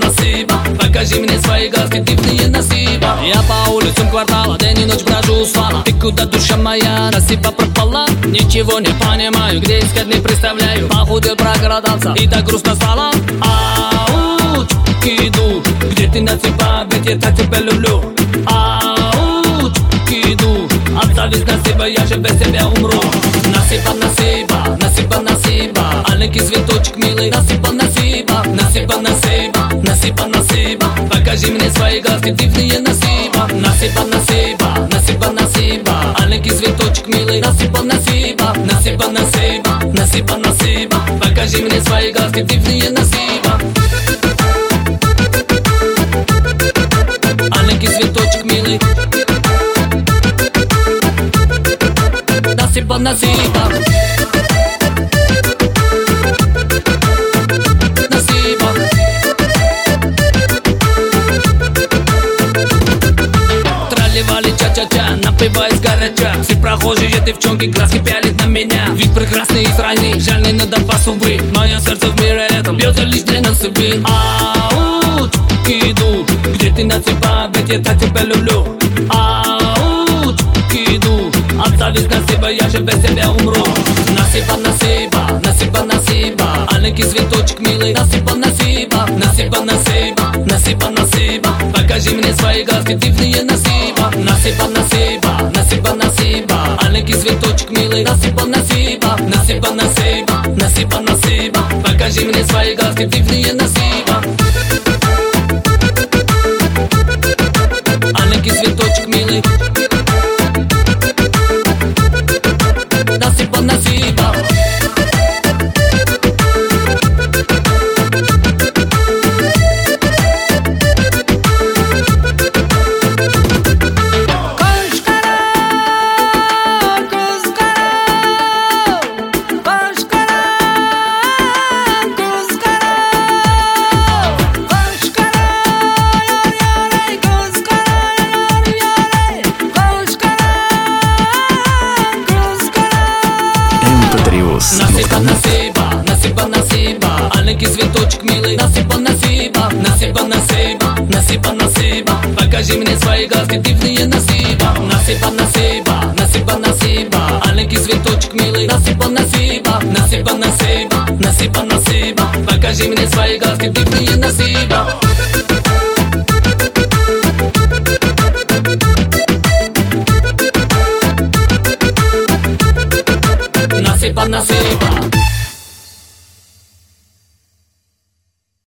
насыпа, Покажи мне свои глазки, дивные насыпа Я по улицам квартала день и ночь брожу слава Ты куда душа моя, насыпа пропала? Ничего не понимаю, где искать не представляю. Похудел, проголодался и так грустно стало. Ау, иду, где ты насыпа, ведь я так тебя люблю? Ау, иду, от зависть насыпа, я же без тебя умру. Насыпа, насыпа, насыпа, насыпа. Аленький цветочек Имне свои гасти дивние насиба Насиба, насиба, насиба, насиба А неки цветочек милый Насиба, насиба, насиба, насиба Насиба, насиба Покажи мне свои гасти дивние насиба А неки цветочек милый. Насиба, насиба Тролливали ча-ча-ча, напиваясь горяча. Все прохожие девчонки глазки пялят на меня. Вид прекрасный и стройный, жаль не до вас, увы Мое сердце в мире этом бьется лишь для насыпи Ау, иду, где ты насыпа, ведь я так тебя люблю. Ау, иду, от зависть насыпа, я же без тебя умру. Насыпа, насыпа, насыпа, насыпа. Аленький цветочек милый, насыпа, насыпа. Насыпа, насыпа, насыпа, насыпа. Покажи мне свои глазки, дивные насыпа Насипа насипа насипа насиба Алеки цветочек милый Насипа насипа. Насипа насипа насипа насиба Покажи па мне свои глазки, дивные насиба Плюс. Насипа, насипа, насипа, насипа, Алеки цветочек милый. Насипа, насипа, насипа, насипа, насипа, насипа. Покажи мне свои гостеприимные насипа. Насипа, насипа, насипа, насипа, Алеки цветочек милый. Насипа, насипа, насипа, насипа, насипа, насипа. Покажи мне свои гостеприимные Banda